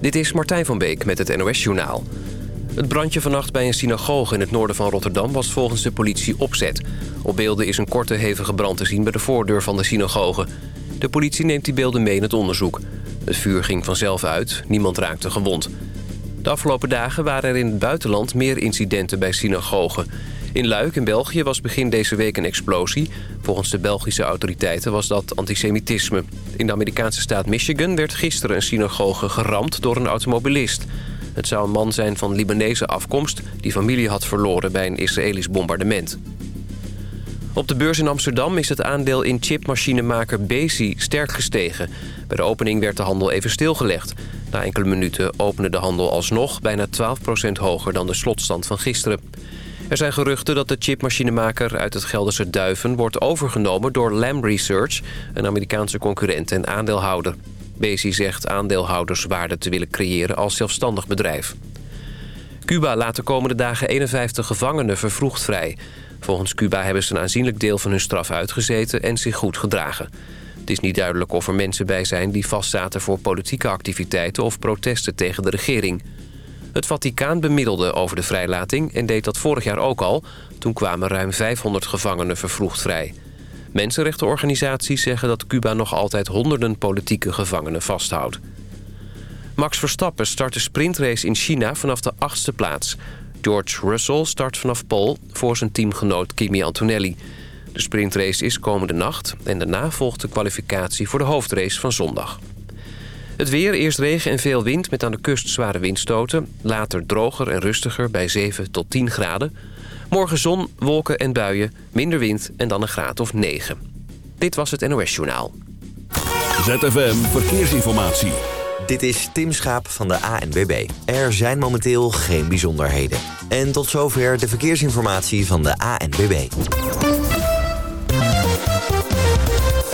Dit is Martijn van Beek met het NOS-journaal. Het brandje vannacht bij een synagoge in het noorden van Rotterdam... was volgens de politie opzet. Op beelden is een korte hevige brand te zien bij de voordeur van de synagoge. De politie neemt die beelden mee in het onderzoek. Het vuur ging vanzelf uit, niemand raakte gewond. De afgelopen dagen waren er in het buitenland meer incidenten bij synagogen. In Luik in België was begin deze week een explosie. Volgens de Belgische autoriteiten was dat antisemitisme. In de Amerikaanse staat Michigan werd gisteren een synagoge geramd door een automobilist. Het zou een man zijn van Libanese afkomst... die familie had verloren bij een Israëlisch bombardement. Op de beurs in Amsterdam is het aandeel in chipmachinemaker Bezi sterk gestegen. Bij de opening werd de handel even stilgelegd. Na enkele minuten opende de handel alsnog bijna 12% hoger dan de slotstand van gisteren. Er zijn geruchten dat de chipmachinemaker uit het Gelderse Duiven... wordt overgenomen door Lam Research, een Amerikaanse concurrent en aandeelhouder. Bezi zegt aandeelhouders waarde te willen creëren als zelfstandig bedrijf. Cuba laat de komende dagen 51 gevangenen vervroegd vrij. Volgens Cuba hebben ze een aanzienlijk deel van hun straf uitgezeten en zich goed gedragen. Het is niet duidelijk of er mensen bij zijn die vastzaten voor politieke activiteiten of protesten tegen de regering. Het Vaticaan bemiddelde over de vrijlating en deed dat vorig jaar ook al. Toen kwamen ruim 500 gevangenen vervroegd vrij. Mensenrechtenorganisaties zeggen dat Cuba nog altijd honderden politieke gevangenen vasthoudt. Max Verstappen start de sprintrace in China vanaf de achtste plaats. George Russell start vanaf Pol voor zijn teamgenoot Kimi Antonelli. De sprintrace is komende nacht en daarna volgt de kwalificatie voor de hoofdrace van zondag. Het weer, eerst regen en veel wind met aan de kust zware windstoten. Later droger en rustiger bij 7 tot 10 graden. Morgen zon, wolken en buien, minder wind en dan een graad of 9. Dit was het NOS Journaal. ZFM Verkeersinformatie. Dit is Tim Schaap van de ANWB. Er zijn momenteel geen bijzonderheden. En tot zover de verkeersinformatie van de ANWB.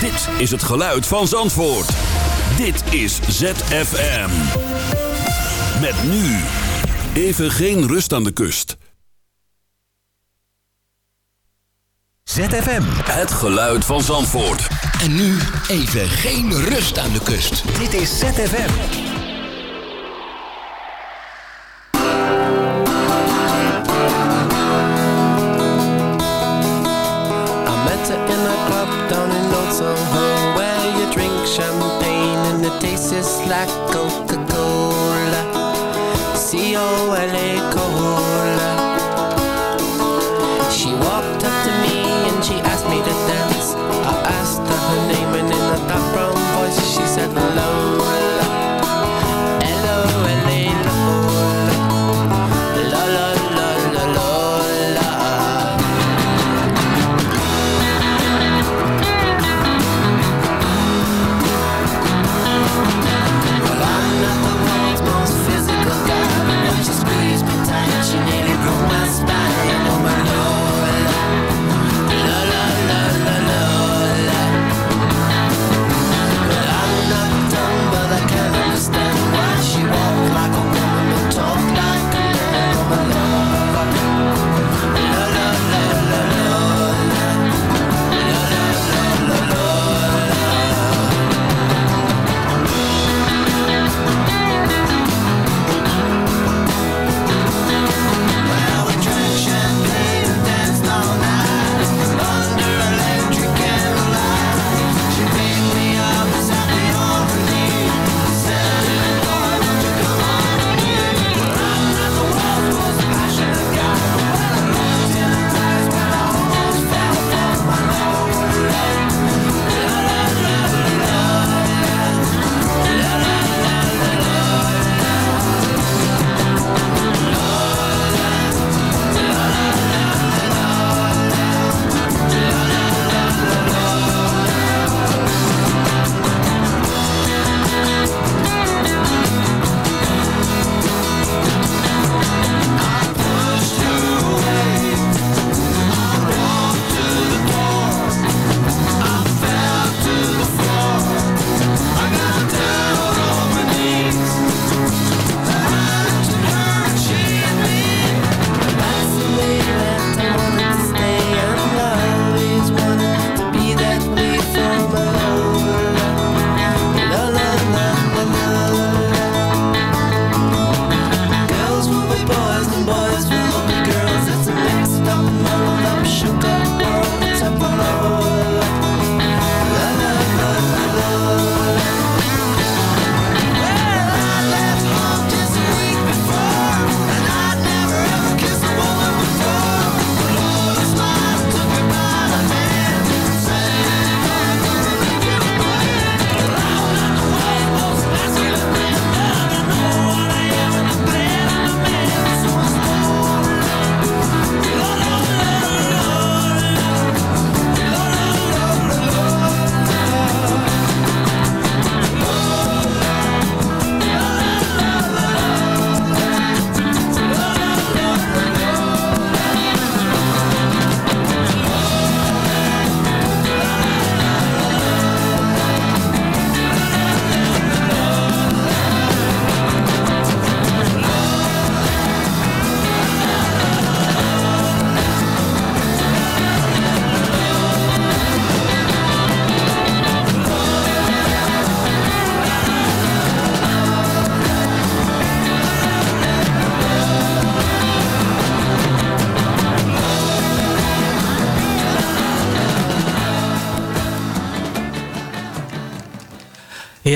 Dit is het geluid van Zandvoort. Dit is ZFM. Met nu. Even geen rust aan de kust. ZFM. Het geluid van Zandvoort. En nu even geen rust aan de kust. Dit is ZFM. Like Coca-Cola. C-O-L-A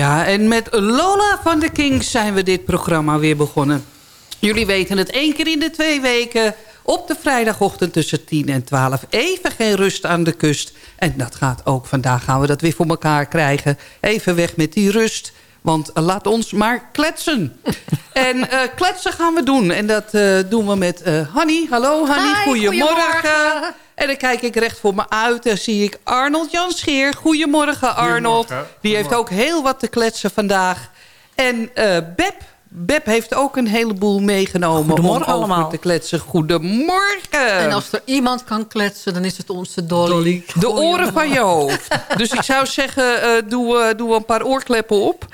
Ja, en met Lola van de Kings zijn we dit programma weer begonnen. Jullie weten het één keer in de twee weken... op de vrijdagochtend tussen 10 en 12. Even geen rust aan de kust. En dat gaat ook. Vandaag gaan we dat weer voor elkaar krijgen. Even weg met die rust. Want laat ons maar kletsen. en uh, kletsen gaan we doen. En dat uh, doen we met uh, Hanny. Hallo Hanny, Hi, goedemorgen. goedemorgen. En dan kijk ik recht voor me uit. Dan zie ik Arnold Jan Scheer. Goedemorgen Arnold. Goedemorgen. Die heeft ook heel wat te kletsen vandaag. En Beb. Beb heeft ook een heleboel meegenomen Goedemorgen om over allemaal. te kletsen. Goedemorgen. En als er iemand kan kletsen, dan is het onze Dolly. De oren van je hoofd. Dus ik zou zeggen, uh, doe, uh, doe een paar oorkleppen op.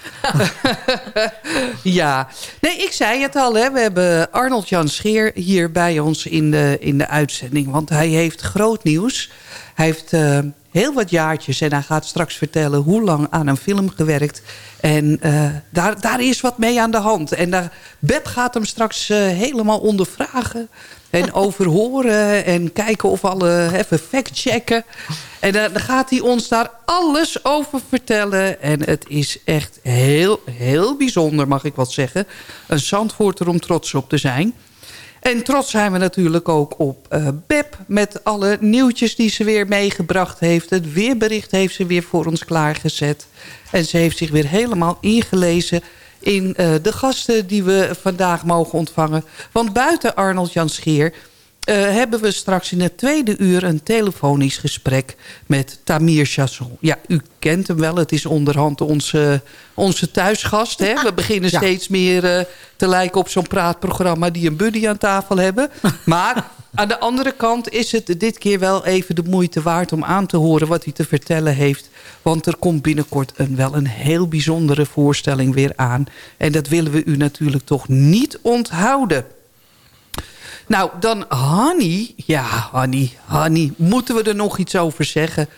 ja. Nee, ik zei het al. Hè. We hebben Arnold Jan Scheer hier bij ons in de, in de uitzending. Want hij heeft groot nieuws. Hij heeft uh, heel wat jaartjes en hij gaat straks vertellen hoe lang aan een film gewerkt. En uh, daar, daar is wat mee aan de hand. En daar, Beb gaat hem straks uh, helemaal ondervragen. En overhoren en kijken of alle even factchecken. En dan gaat hij ons daar alles over vertellen. En het is echt heel, heel bijzonder, mag ik wat zeggen. Een Zandvoorter om trots op te zijn. En trots zijn we natuurlijk ook op uh, Beb... met alle nieuwtjes die ze weer meegebracht heeft. Het weerbericht heeft ze weer voor ons klaargezet. En ze heeft zich weer helemaal ingelezen in uh, de gasten die we vandaag mogen ontvangen. Want buiten Arnold Jan Scheer... Uh, hebben we straks in het tweede uur een telefonisch gesprek met Tamir Chasson. Ja, u kent hem wel. Het is onderhand onze, onze thuisgast. Hè? We beginnen ja. steeds meer uh, te lijken op zo'n praatprogramma... die een buddy aan tafel hebben. Maar aan de andere kant is het dit keer wel even de moeite waard... om aan te horen wat hij te vertellen heeft. Want er komt binnenkort een, wel een heel bijzondere voorstelling weer aan. En dat willen we u natuurlijk toch niet onthouden. Nou, dan Hanny. Ja, Hanny, Hanny. Moeten we er nog iets over zeggen?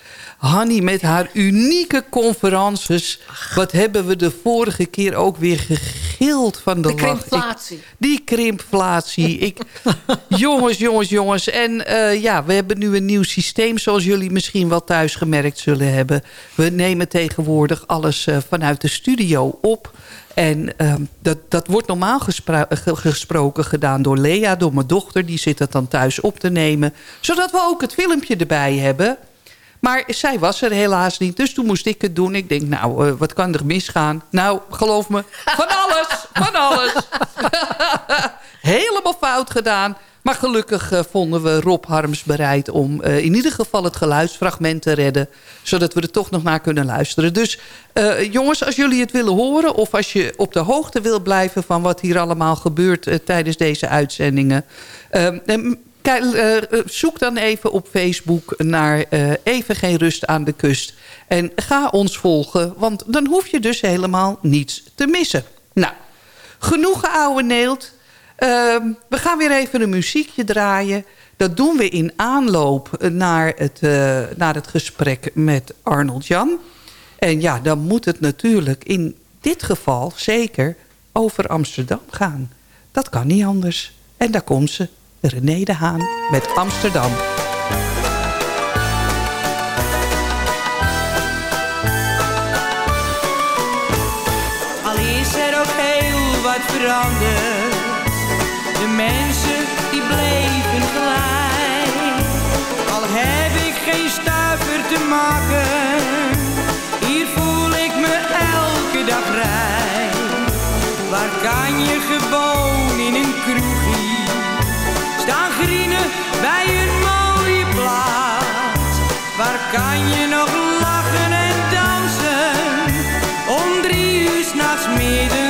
Hanny met haar unieke conferences. Wat hebben we de vorige keer ook weer gegild van de, de krimpflatie. Ik, die krimpflatie. Ik, jongens, jongens, jongens. En uh, ja, we hebben nu een nieuw systeem... zoals jullie misschien wel thuis gemerkt zullen hebben. We nemen tegenwoordig alles uh, vanuit de studio op... En uh, dat, dat wordt normaal gespro gesproken gedaan door Lea, door mijn dochter. Die zit het dan thuis op te nemen. Zodat we ook het filmpje erbij hebben. Maar zij was er helaas niet, dus toen moest ik het doen. Ik denk, nou, uh, wat kan er misgaan? Nou, geloof me, van alles, van alles. Helemaal fout gedaan. Maar gelukkig uh, vonden we Rob Harms bereid om uh, in ieder geval het geluidsfragment te redden. Zodat we er toch nog naar kunnen luisteren. Dus jongens, als jullie het willen horen of als je op de hoogte wil blijven van wat hier allemaal gebeurt tijdens deze uitzendingen. Zoek dan even op Facebook naar Even Geen Rust aan de Kust. En ga ons volgen, want dan hoef je dus helemaal niets te missen. Nou, genoeg oude neelt. Uh, we gaan weer even een muziekje draaien. Dat doen we in aanloop naar het, naar het gesprek met Arnold Jan. En ja, dan moet het natuurlijk in dit geval zeker over Amsterdam gaan. Dat kan niet anders. En daar komt ze, René de Haan met Amsterdam. Al is er ook heel wat veranderd de mensen die bleven gelijk. Al heb ik geen stuiver te maken, hier voel ik me elke dag vrij. Waar kan je gewoon in een kroegie staan grienen bij een mooie plaats? Waar kan je nog lachen en dansen om drie uur s'nachts midden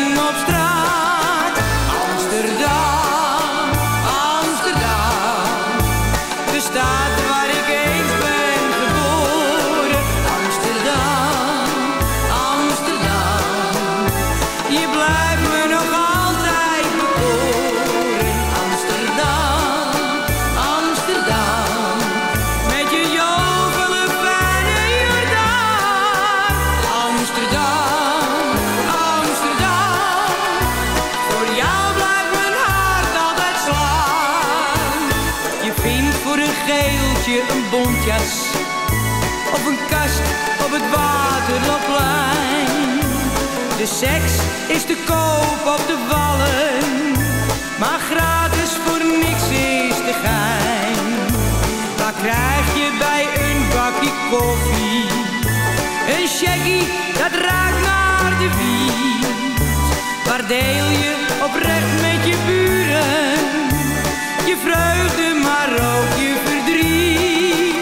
Of een kast op het Waterloopplein De seks is te koop op de wallen, maar gratis voor niks is de gein. Wat krijg je bij een bakje koffie? Een shaggy, dat raakt naar de wiet. Waar deel je oprecht met je buren? Je vreugde, maar ook je verdriet.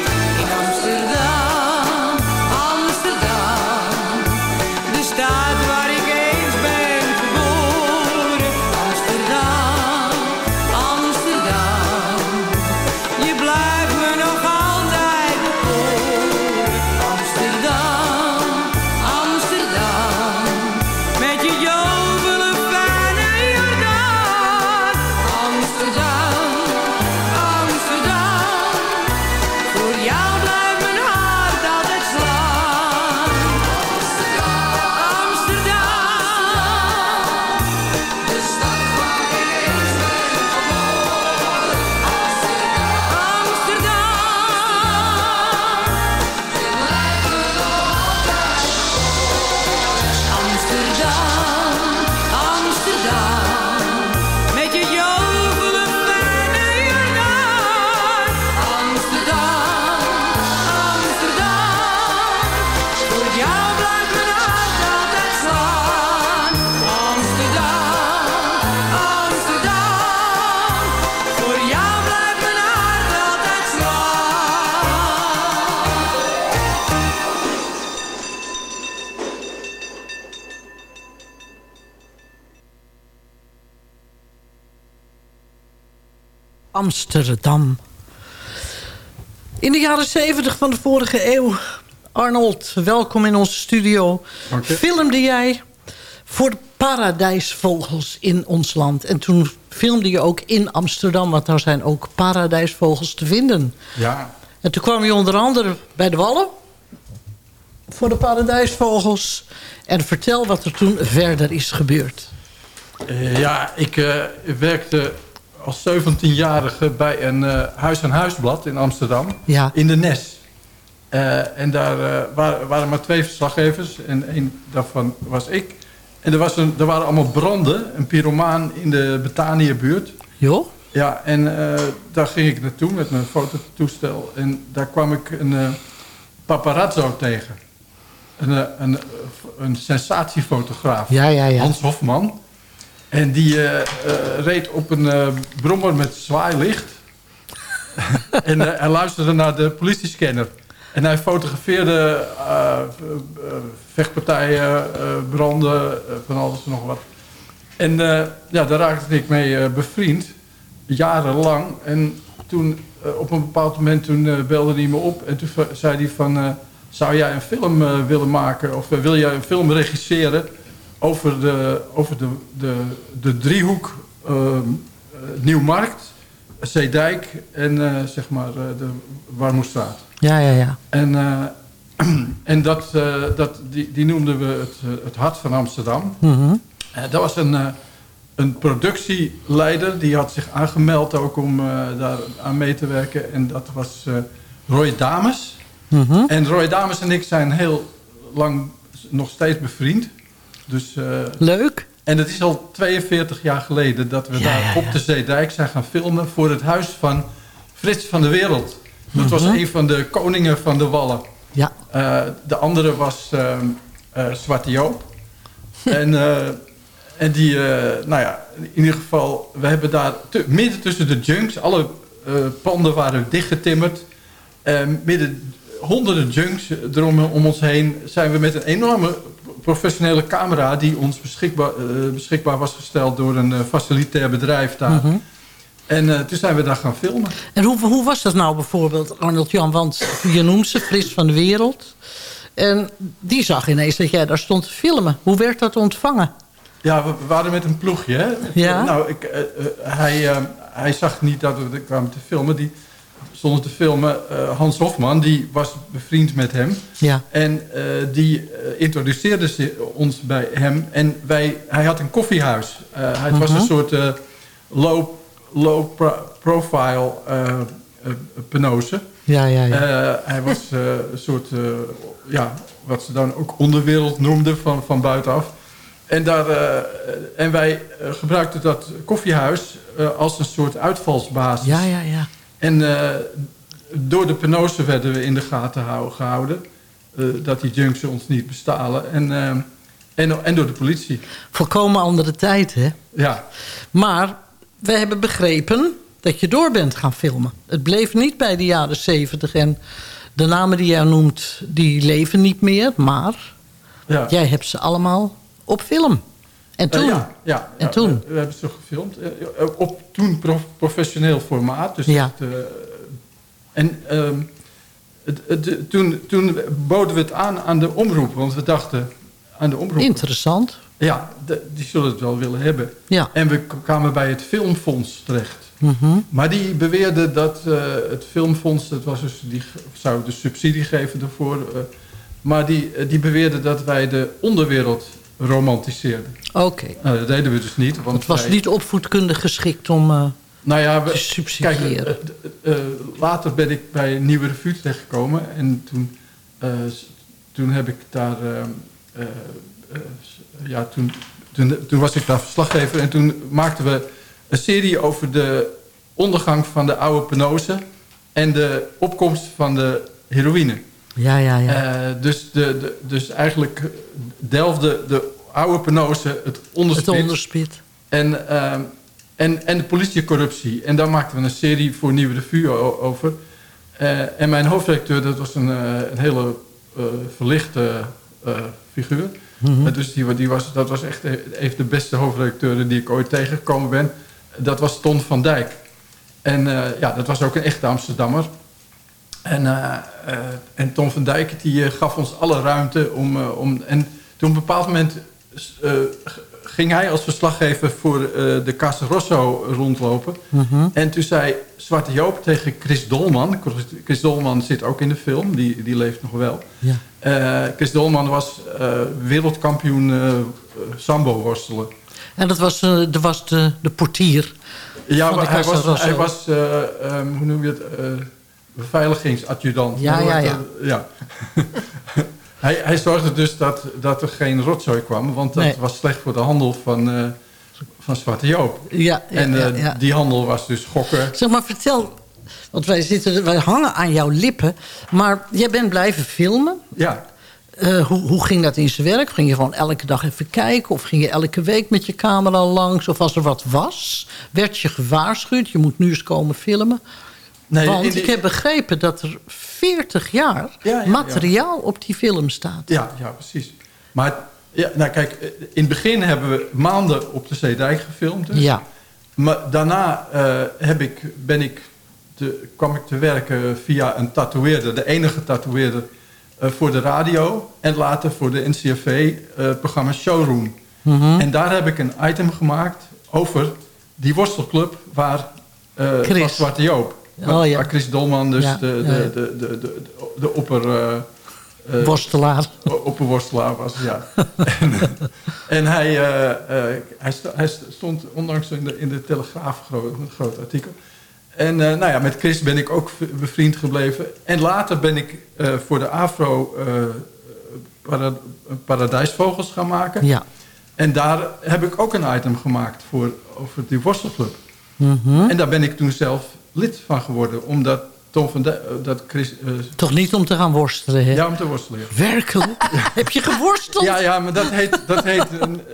Amsterdam. In de jaren 70 van de vorige eeuw, Arnold, welkom in onze studio. Filmde jij voor de paradijsvogels in ons land. En toen filmde je ook in Amsterdam, want daar zijn ook paradijsvogels te vinden. Ja, En toen kwam je onder andere bij de Wallen voor de paradijsvogels. En vertel wat er toen verder is gebeurd. eh, ja ik eh, werkte als 17-jarige bij een eh, huis-aan-huisblad in Amsterdam. Ja. In de Nes. Eh, en daar eh, waren, waren maar twee verslaggevers. En één daarvan was ik. En er, was een, er waren allemaal branden. Een pyromaan in de Betanië-buurt. Jo? Ja, en daar ging ik naartoe met mijn fototoestel. En daar kwam ik een paparazzo tegen. Een, een, een sensatiefotograaf. Ja, ja, ja. Hans Hofman. En die eh, eh, reed op een eh, brommer met zwaailicht. en hij luisterde naar de politiescanner. En hij fotografeerde vechtpartijen, branden, van alles en nog wat. En ja, daar raakte ik mee bevriend. Jarenlang. En toen, op een bepaald moment, toen belde hij me op. En toen zei hij van... zou jij een film willen maken? Of wil jij een film regisseren over de, over de, de, de driehoek ehm, eh, Nieuwmarkt, Zeedijk en eh, zeg maar eh, de Warmoestraat. Ja, ja, ja. En, en dat, dat, die, die noemden we het, het hart van Amsterdam. Eh, dat was een, een productieleider die had zich aangemeld ook om daar aan mee te werken. En dat was Roy Dames. Mhm. En Roy Dames en ik zijn heel lang nog steeds bevriend. Dus, eh, Leuk. en het is al 42 jaar geleden dat we Ja, daar ja, op de Zeedijk zijn gaan filmen voor het huis van Frits van de Wereld. Dat was Mhm. een van de koningen van de Wallen. Ja. Eh, de andere was eh, Zwarte Joop. en, eh, en die, nou ja, in ieder geval, we hebben daar midden tussen de junks, alle panden waren dichtgetimmerd. Eh, midden honderden junks erom om ons heen zijn we met een enorme professionele camera die ons beschikbaar, eh, beschikbaar was gesteld door een eh, facilitair bedrijf daar. Mhm. En eh, toen zijn we daar gaan filmen. En hoe, hoe was dat nou bijvoorbeeld, Arnold Jan? Want je noemt ze Fris van de Wereld. En die zag ineens dat jij daar stond te filmen. Hoe werd dat ontvangen? Ja, we we waren met een ploegje. Hè? Ja. Nou, ik, hij, hij zag niet dat we kwamen te filmen. Die stonden te filmen. Eh, Hans Hofman, die was bevriend met hem. Ja. En eh, die eh, introduceerde ze- ons bij hem. En wij, hij had een koffiehuis. Eh, het was Mhm. een soort low, low pro- profile penose. Ja, ja, ja. Hij was een soort, ja, wat ze dan ook onderwereld noemden van, van buitenaf. En, daar, en wij gebruikten dat koffiehuis eh, als een soort uitvalsbasis. Ja, ja, ja. En eh, door de penose werden we in de gaten hou- gehouden. eh, dat die junks ons niet bestalen. En, eh, en, en door de politie. Volkomen andere tijd, hè? Ja. Maar we hebben begrepen dat je door bent gaan filmen. Het bleef niet bij de jaren zeventig. En de namen die jij noemt, die leven niet meer. Maar Ja. jij hebt ze allemaal op film. En Eh, toen? ja, ja, En ja, toen? We, we hebben ze gefilmd. eh, eh, op toen prof- professioneel formaat. Dus Ja. het, en ehm, het, het- toen, toen boden we het aan aan de omroep. Want we dachten aan de omroep. Interessant. Ja, de- die zullen het wel willen hebben. Ja. En we kwamen bij het Filmfonds terecht. Mhm. Maar die beweerde dat het Filmfonds, dat was dus, die zou de subsidie geven ervoor. maar die, die beweerde dat wij de onderwereld romantiseerden. Oké. Nou, dat deden we dus niet. Want Het was wij- niet opvoedkundig geschikt om eh, nou ja, we, te subsidiëren. Kijk, eh, eh, later ben ik bij een nieuwe revue terechtgekomen. En toen, toen heb ik daar... ja, toen, toen, toen was ik daar verslaggever. En toen maakten we een serie over de ondergang van de oude penose... en de opkomst van de heroïne. Ja, ja, ja. Eh, dus, de, de, dus eigenlijk delfde de oude penose het onderspit... het onderspit. En, ehm, en, en de politiecorruptie. En daar maakten we een serie voor Nieuwe Revue over. Eh, en mijn hoofdredacteur, dat was een, eh, een hele eh, verlichte eh, figuur. Eh, dus die, die was, dat was echt een de beste hoofdredacteuren die ik ooit tegengekomen ben. Dat was Ton van Dijk. En eh, ja, dat was ook een echte Amsterdammer. En, eh, eh, en Tom van Dijk die eh, gaf ons alle ruimte om... om en toen op een bepaald moment ging hij als verslaggever voor de Casa Rosso rondlopen. Mhm. En toen zei Zwarte Joop tegen Chris Dolman... Chris- Dolman zit ook in de film, die, die leeft nog wel. Ja. Chris Dolman was wereldkampioen eh, eh, sambo worstelen. En dat was, dat was de, de portier Ja, van de maar hij was, hij was eh, ehm, hoe noem je het, beveiligingsadjudant. Ja, ja, ja. Eh, ja. hij, hij zorgde dus dat, dat er geen rotzooi kwam, want dat Nee. was slecht voor de handel van, eh, van Zwarte Joop. Ja, ja, en eh, ja, die handel was dus gokken. Zeg maar, vertel... Want wij, zitten, wij hangen aan jouw lippen. Maar jij bent blijven filmen. Ja. Hoe, hoe ging dat in zijn werk? Ging je gewoon elke dag even kijken? Of ging je elke week met je camera langs? Of als er wat was, werd je gewaarschuwd? Je moet nu eens komen filmen. Nee, Want die- ik heb begrepen dat er 40 jaar Ja, ja, materiaal op die film staat. Ja, ja precies. Maar ja, nou kijk, eh, in het begin hebben we maanden op de Zeedijk gefilmd. Dus. Ja. Maar daarna eh, heb ik, ben ik te, kwam ik te werken via een tatoeëerder, de enige tatoeëerder eh, voor de radio en later voor de NCRV-programma Showroom. Mhm. En daar heb ik een item gemaakt over die worstelclub waar eh Chris. was Zwarte Joop. Oh, ja. waar Chris Dolman dus Ja, de, de, de, de, de, de opper... eh, Worstelaar. opperworstelaar was, ja. en en hij, eh, hij, hij stond onlangs in de, in de Telegraaf, groot, een groot artikel. En nou ja, met Chris ben ik ook bevriend gebleven. En later ben ik voor de Afro para- Paradijsvogels gaan maken. Ja. En daar heb ik ook een item gemaakt voor, over die worstelclub. Mhm. En daar ben ik toen zelf lid van geworden. Omdat Tom van Dijk, dat Chris... eh, Toch niet om te gaan worstelen, hè? ja, om te worstelen. ja. Werkelijk? Heb je geworsteld? Ja, ja, maar dat heet, dat heet,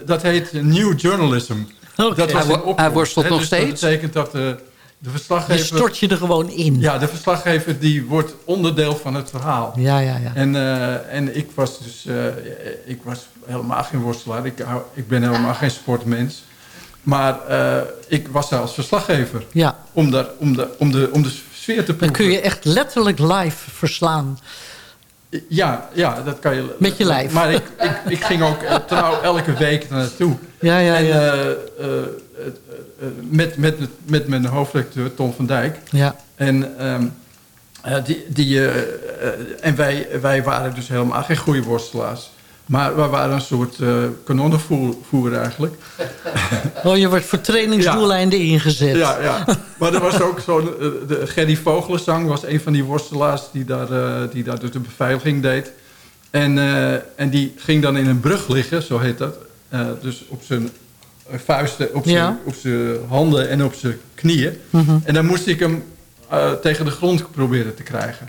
dat heet new journalism. Oké. Dat was Hij worstelt hè, nog dus steeds? Dat betekent dat de, de Je verslaggever... stort je er gewoon in. Ja, de verslaggever die wordt onderdeel van het verhaal. ja, ja. ja. En, eh, en ik was dus eh, ik was helemaal geen worstelaar. Ik, hou- ik ben helemaal geen sportmens. Maar eh, ik was daar als verslaggever. Ja. Om, daar, om, de, om, de, om de sfeer te proeven. Dan kun je echt letterlijk live verslaan. Ja, ja, dat kan je... Met je lijf. Maar ik, ik, ik ging ook eh, trouw elke week naartoe. Ja, ja, en, ja. eh, met, met, met mijn hoofdredacteur Tom van Dijk. Ja. En, ehm, eh, die, die, en wij, wij waren dus helemaal geen goede worstelaars. Maar we waren een soort uh, kanonnenvoer eigenlijk. Oh, je wordt voor trainingsdoeleinden ingezet. Ja, ja. Maar er was ook zo'n... de Gerry Vogelenzang was een van die worstelaars... die daar, eh, die daar dus de beveiliging deed. En, en die ging dan in een brug liggen, zo heet dat. Dus op zijn vuisten, op zijn, Ja. op zijn handen en op zijn knieën. Mhm. En dan moest ik hem tegen de grond proberen te krijgen.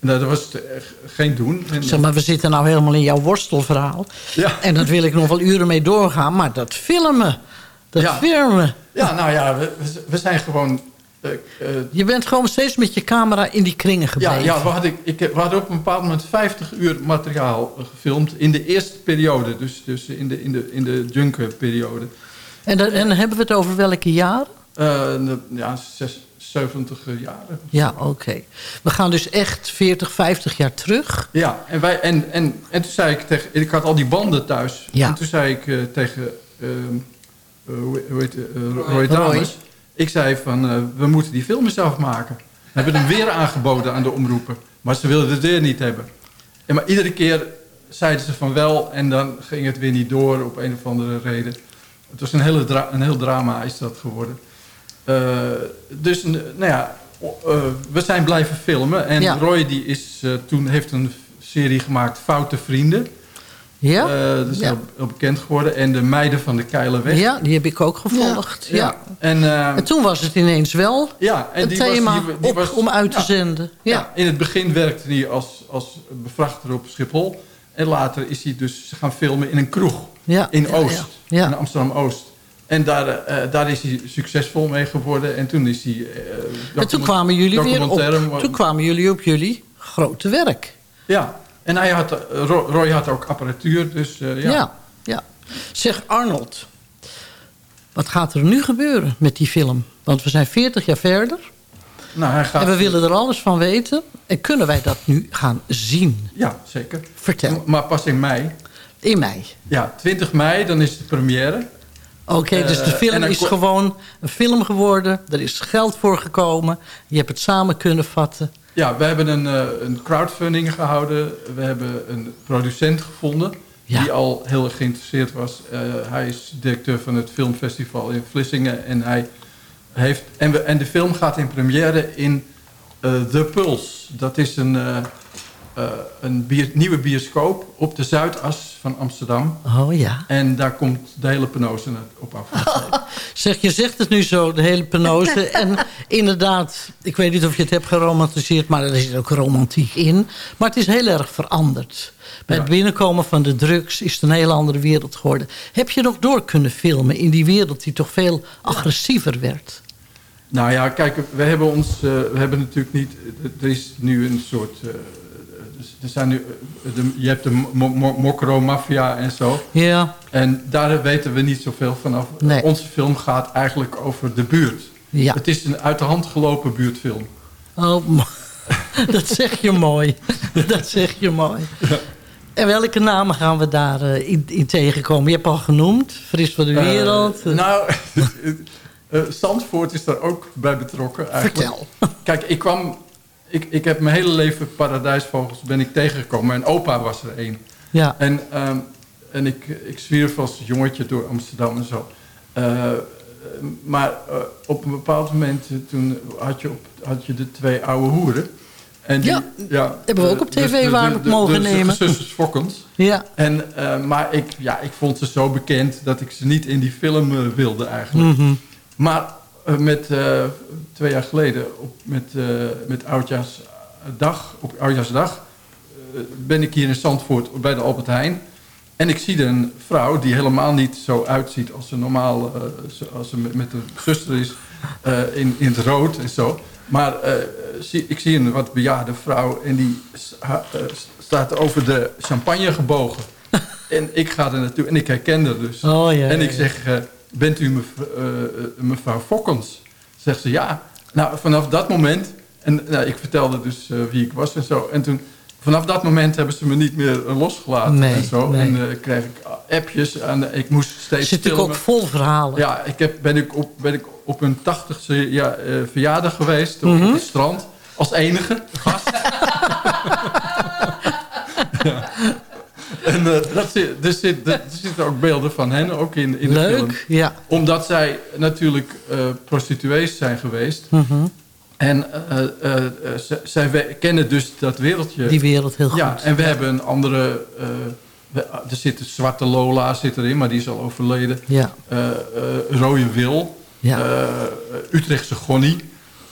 En dat was eh, geen doen. En, Zeg maar, we zitten nou helemaal in jouw worstelverhaal. Ja. En dat wil ik nog wel uren mee doorgaan. Maar dat filmen, dat Ja. filmen. Ja, nou ja, we, we zijn gewoon... eh, eh, Je bent gewoon steeds met je camera in die kringen ja, gebleven. ja we, hadden, ik, we hadden op een bepaald moment 50 uur materiaal gefilmd in de eerste periode. Dus, dus in de, in de, in de Junker-periode. En, dan, en hebben we het over welke jaren? Eh, de- ja, zes, 70 jaren. Ja, oké. We gaan dus echt 40, 50 jaar terug. Ja, en, wij, en, en, en toen zei ik tegen... Ik had al die banden thuis. Ja. En toen zei ik eh, tegen... ehm, eh, hoe, hoe heet eh, Roy Roy. Ik zei van, we moeten die film eens afmaken. We hebben hem weer aangeboden aan de omroepen. Maar ze wilden het weer niet hebben. En maar iedere keer zeiden ze van wel... en dan ging het weer niet door op een of andere reden. Het was een, hele een heel drama is dat geworden. Eh, dus, nou ja, eh, we zijn blijven filmen. En Ja. Roy die is, eh, toen heeft een serie gemaakt, Foute Vrienden. Ja? Eh, dat is Ja. heel, bekend geworden. En de Meiden van de Keilerweg. Ja, die heb ik ook gevolgd. Ja. En, En toen was het ineens wel ja, en een die was- thema die- die op, was- om uit te zenden. Ja. In het begin werkte hij als, als bevrachter op Schiphol. En later is hij dus gaan filmen in een kroeg. In Oost. In Amsterdam-Oost. En daar, eh, daar is hij succesvol mee geworden. En toen is hij... eh, En toen document- kwamen jullie weer op, toen kwamen jullie op jullie grote werk. Ja, en hij had, eh, Ro- Roy had ook apparatuur. Dus eh, ja. Ja. ja, Zeg Arnold, wat gaat er nu gebeuren met die film? Want we zijn 40 jaar verder Nou, hij gaat, en we willen er alles van weten. En kunnen wij dat nu gaan zien? Ja, zeker. Vertel. Maar pas in mei. In mei. Ja, 20 mei, dan is de première. Oké, dus de Eh, film is gewoon een film geworden. Er is geld voor gekomen. Je hebt het samen kunnen vatten. Ja, we hebben een, eh, een crowdfunding gehouden. We hebben een producent gevonden. Ja. Die al heel erg geïnteresseerd was. Eh, hij is directeur van het filmfestival in Vlissingen. En, hij heeft, en, we, en de film gaat in première in The Puls. Dat is een, eh, een bier- nieuwe bioscoop op de Zuidas van Amsterdam. Oh ja. En daar komt de hele penose op af. Zeg, je zegt het nu zo, de hele penose. en inderdaad, ik weet niet of je het hebt geromantiseerd... maar er zit ook romantiek in. Maar het is heel erg veranderd. Bij Ja. het binnenkomen van de drugs is het een hele andere wereld geworden. Heb je nog door kunnen filmen in die wereld die toch veel agressiever werd? Nou ja, kijk, we hebben ons, eh, we hebben natuurlijk niet, er is nu een soort, eh, er zijn nu, eh, de, je hebt de mo- mo- mokro-maffia en zo. Ja. En daar weten we niet zoveel vanaf. Nee. Onze film gaat eigenlijk over de buurt. Ja. Het is een uit de hand gelopen buurtfilm. Oh, dat zeg je mooi. Dat zeg je mooi. En welke namen gaan we daar eh, in, in tegenkomen? Je hebt al genoemd, Fris voor de Eh, Wereld. nou, Zandvoort is daar ook bij betrokken. Eigenlijk. Vertel. Kijk, ik kwam... Ik, ik heb mijn hele leven paradijsvogels ben ik tegengekomen. Mijn opa was er één. Ja. En, ehm, en ik, ik zwierf als jongetje door Amsterdam en zo. Eh, maar eh, op een bepaald moment, eh, toen had je, op, had je de twee oude hoeren. En die, Ja, ja, hebben we ook op tv waar we mogen de- de nemen. zusters Fokkens. Ja. En, eh, maar ik, ja, ik vond ze zo bekend dat ik ze niet in die film wilde eigenlijk. Mhm. Maar eh, met, twee jaar geleden, op, met, eh met Oudjaarsdag, op Oudjaarsdag, eh, ben ik hier in Zandvoort bij de Albert Heijn. En ik zie er een vrouw die helemaal niet zo uitziet als ze normaal, eh, als ze met, een zuster is, eh, in, in het rood en zo. Maar eh, zie, ik zie een wat bejaarde vrouw en die eh, staat over de champagne gebogen. en ik ga er naartoe en ik herken haar dus. Oh, ja, en ik zeg, eh, bent u mev- eh, eh, mevrouw Fokkens? Zegt ze, ja. Nou, vanaf dat moment... En nou, ik vertelde dus eh, wie ik was en zo. En toen, vanaf dat moment hebben ze me niet meer eh, losgelaten Nee, en zo. nee. En eh, kreeg ik appjes en ik moest steeds Zit natuurlijk ook vol verhalen. Ja, ik heb, ben, ik op, ben ik op hun tachtigste ja, verjaardag geweest Mhm. op het strand. Als enige gast. ja. En eh, dat zit, er, zit, er zitten ook beelden van hen, ook in, in de Leuk, film. ja. Omdat zij natuurlijk eh, prostituees zijn geweest. Mhm. En eh, zij kennen dus dat wereldje. Die wereld heel goed. Ja, en we hebben een andere... Er zit een Zwarte Lola zit erin, maar die is al overleden. Ja. Rode Wil. Ja. Utrechtse Gonnie.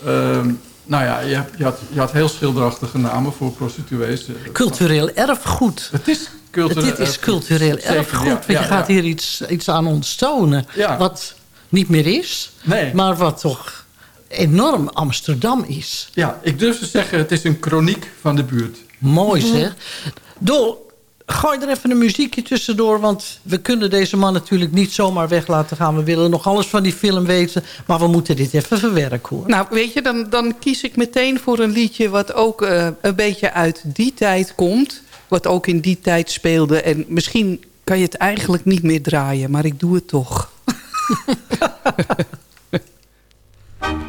Ehm, nou ja, je, je, had, je had heel schilderachtige namen voor prostituees. Cultureel erfgoed. Het is cultureel Dit is cultureel erfgoed. ja, want je ja, gaat ja. hier iets, iets aan ons tonen. Ja. Wat niet meer is. Nee. Maar wat toch enorm Amsterdam is. Ja, ik durf te zeggen, het is een chroniek van de buurt. Mooi Mhm. zeg. Dol, gooi er even een muziekje tussendoor. Want we kunnen deze man natuurlijk niet zomaar weg laten gaan. We willen nog alles van die film weten. Maar we moeten dit even verwerken hoor. Nou, weet je, dan, dan kies ik meteen voor een liedje... wat ook eh, een beetje uit die tijd komt. Wat ook in die tijd speelde. En misschien kan je het eigenlijk niet meer draaien, maar ik doe het toch.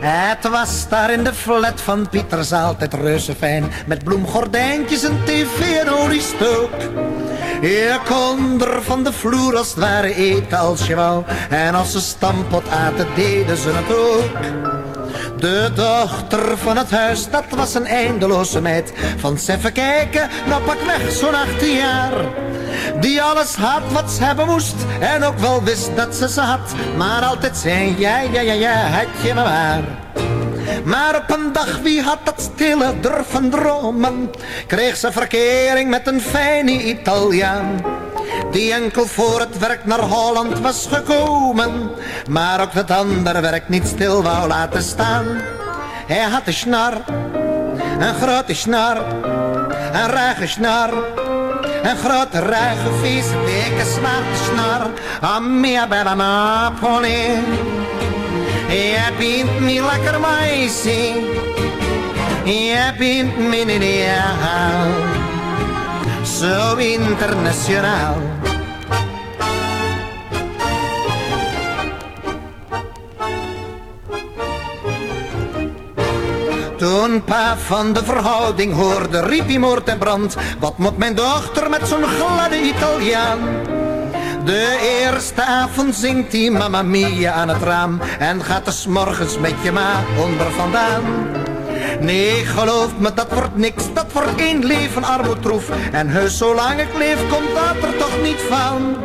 Het was daar in de flat van Pieters altijd reuze fijn. Met bloemgordijntjes, een tv en oliestook. Je kon er van de vloer als het ware eten als je wou. En als ze stampot aten, deden ze het ook. De dochter van het huis, dat was een eindeloze meid. Van even kijken, nou pak weg zo'n 18 jaar. Die alles had wat ze hebben moest. En ook wel wist dat ze ze had. Maar altijd zei, ja, ja, ja, ja, had je maar. Maar op een dag, wie had dat stille durven dromen? Kreeg ze verkering met een fijne Italiaan. Die enkel voor het werk naar Holland was gekomen. Maar ook het andere werk niet stil wou laten staan. Hij had een snar, een grote snar, een ruige snar. Een grote, ruige, vieze, dikke, smarte snar. A mia bella Napoli. Je bent me lekker meisje. Je bent me niet. Zo internationaal. Toen pa van de verhouding hoorde, riep hij moord en brand. Wat moet mijn dochter met zo'n gladde Italiaan? De eerste avond zingt hij Mamma Mia aan het raam En gaat er morgens met je ma onder vandaan Nee, geloof me, dat wordt niks, dat wordt één leven armoedtroef En heus, zolang ik leef, komt dat er toch niet van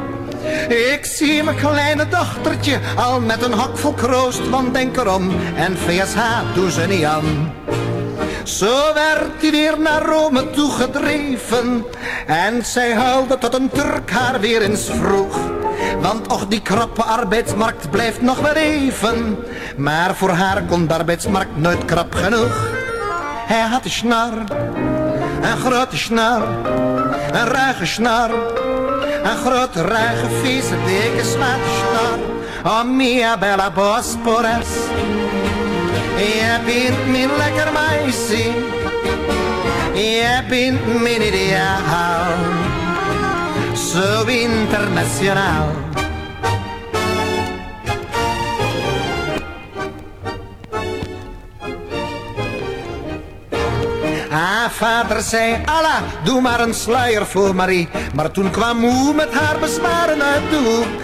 ik zie mijn kleine dochtertje al met een hok vol kroost, want denk erom, en VSH doen ze niet aan. Zo werd hij weer naar Rome toegedreven. En zij huilde tot een Turk haar weer eens vroeg. Want och, die krappe arbeidsmarkt blijft nog wel even. Maar voor haar kon de arbeidsmarkt nooit krap genoeg. Hij had een snar, een grote snar, een ruige snar. Een grote, ruige, vieze, dikke, smarte snar. Oh, mia bella Bosporus. Je bent mijn lekker meisje. Je bent mijn ideaal. Zo internationaal. Ah, vader zei, Allah, doe maar een sluier voor Marie. Maar toen kwam moe met haar bezwaren uit de hoek.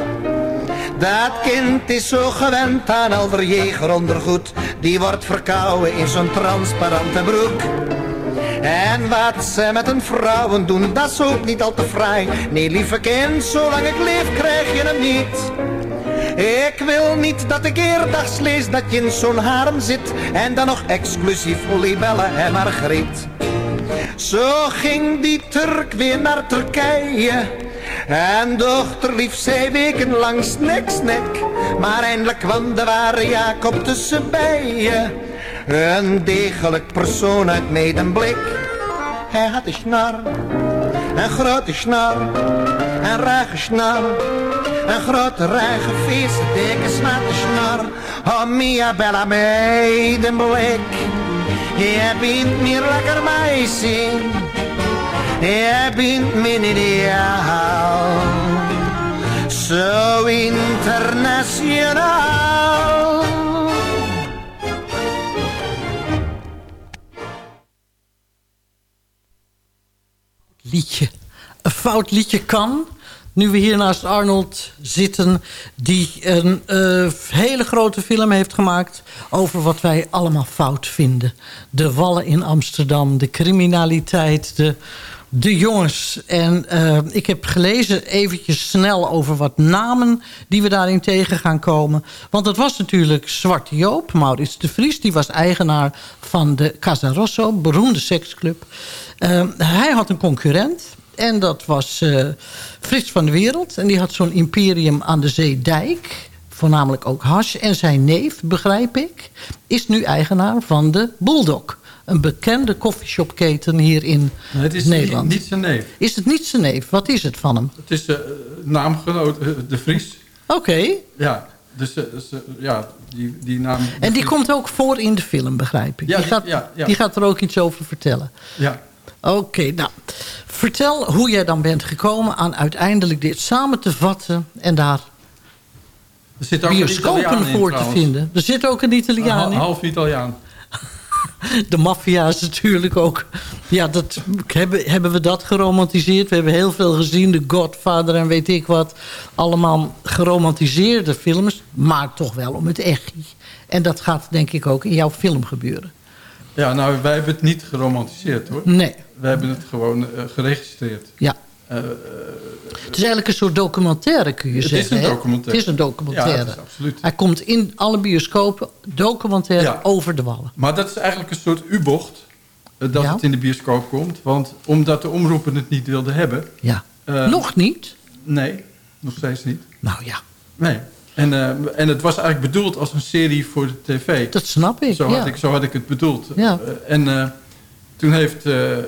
Dat kind is zo gewend aan al der jegerondergoed. Die wordt verkouden in zo'n transparante broek. En wat ze met een vrouwen doen, dat is ook niet al te fraai. Nee, lieve kind, zolang ik leef krijg je hem niet. Ik wil niet dat ik eerdags lees dat je in zo'n harem zit. En dan nog exclusief libellen en margriet. Zo ging die Turk weer naar Turkije. En dochter lief, zij weken lang snek, snek. Maar eindelijk kwam de ware Jacob tussen bijen. Een degelijk persoon uit medemblik. Hij had een snar, een grote snar, een ruige snar. Een grote, ruige, vieze, dikke, smarte snar. Oh, mia bella medemblik. Je bent meer lekker meisje. Je bent mijn ideaal. Zo internationaal. Liedje. Een fout liedje kan. Nu we hier naast Arnold zitten... die een eh, hele grote film heeft gemaakt... over wat wij allemaal fout vinden. De wallen in Amsterdam, de criminaliteit, de, de jongens. En eh, ik heb gelezen eventjes snel over wat namen... die we daarin tegen gaan komen. Want het was natuurlijk Zwarte Joop, Maurits de Vries... die was eigenaar van de Casa Rosso, beroemde seksclub. Eh, hij had een concurrent... En dat was uh, Frits van de Wereld. En die had zo'n imperium aan de Zeedijk. Voornamelijk ook hash. En zijn neef, begrijp ik, is nu eigenaar van de Bulldog. Een bekende koffieshopketen hier in Nee, het is Nederland. Niet, niet zijn neef. Is het niet zijn neef? Wat is het van hem? Het is de naamgenoot eh, De Vries. Oké. Ja, dus, eh, dus, eh, ja die, die naam... En die komt ook voor in de film, begrijp ik. Ja, die, die- gaat, ja, ja. die gaat er ook iets over vertellen. Ja. Oké, nou. Vertel hoe jij dan bent gekomen aan uiteindelijk dit samen te vatten... en daar Er zit ook een bioscopen Italiaan in, voor te vinden. Er zit ook een Italiaan Een in. half Italiaan. De maffia is natuurlijk ook... Ja, dat, hebben, hebben we dat geromantiseerd? We hebben heel veel gezien. The Godfather en weet ik wat. Allemaal geromantiseerde films. Maar toch wel om het echt. En dat gaat denk ik ook in jouw film gebeuren. Ja, nou, wij hebben het niet geromantiseerd, hoor. Nee. Wij hebben het gewoon eh, geregistreerd. Ja. Eh, eh, Het is eigenlijk een soort documentaire, kun je Het is zeggen. een hè? documentaire. Het is een documentaire. Ja, is absoluut. Hij komt in alle bioscopen, documentaire Ja. over de wallen. maar dat is eigenlijk een soort U-bocht. dat Ja. het in de bioscoop komt. Want omdat de omroepen het niet wilden hebben... Ja. eh, Nog niet? Nee, nog steeds niet. Nou ja. Nee. En, en het was eigenlijk bedoeld als een serie voor de tv. Dat snap ik, Zo, ja. had, ik, zo had ik het bedoeld. Ja. En toen heeft eh, eh,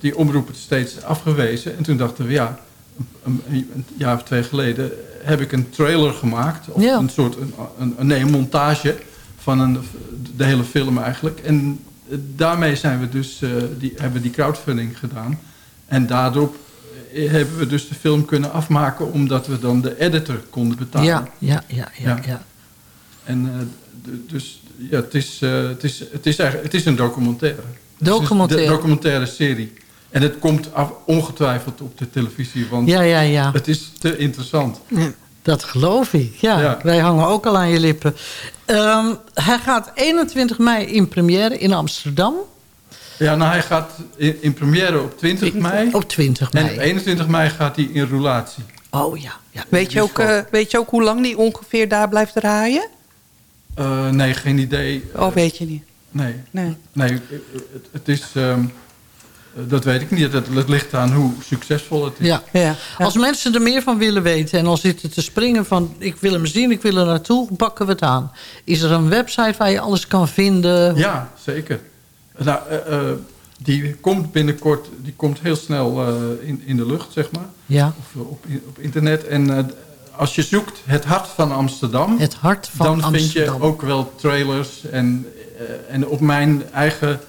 die omroep het steeds afgewezen. En toen dachten we, ja, een, jaar of twee geleden heb ik een trailer gemaakt. Of Ja. een soort, een, een, nee, een montage van een, de hele film eigenlijk. En eh, daarmee zijn we dus, die, hebben we die crowdfunding gedaan. En daardoor hebben we dus de film kunnen afmaken... omdat we dan de editor konden betalen. Ja, ja, ja, ja, Ja. ja. En dus ja, het is, het is, het is, eigenlijk, het is een documentaire. Documentaire. een documentaire serie. En het komt af, ongetwijfeld op de televisie, want Ja, ja, ja. het is te interessant. Dat geloof ik, ja. Ja. Wij hangen ook al aan je lippen. Ehm, hij gaat 21 mei in première in Amsterdam. Ja, nou hij gaat in, in première op 20 mei. Op 20 En mei. op 21 mei gaat hij in roulatie. Oh ja. ja. Weet je, ook, eh, weet je ook hoe lang die ongeveer daar blijft draaien? Eh, nee, geen idee. Oh, weet je niet. Nee, Nee. nee het, het is... ehm, dat weet ik niet. Het, het ligt aan hoe succesvol het is. Ja. Ja. Als mensen er meer van willen weten en al zitten te springen van... ik wil hem zien, ik wil er naartoe, pakken we het aan. Is er een website waar je alles kan vinden? Ja, zeker. Nou, eh, eh, die komt binnenkort, die komt heel snel eh, in, in de lucht, zeg maar. Ja. Of op, op internet. En eh, als je zoekt het hart van Amsterdam... Het hart van dan vind je ook wel trailers. En, en op mijn eigen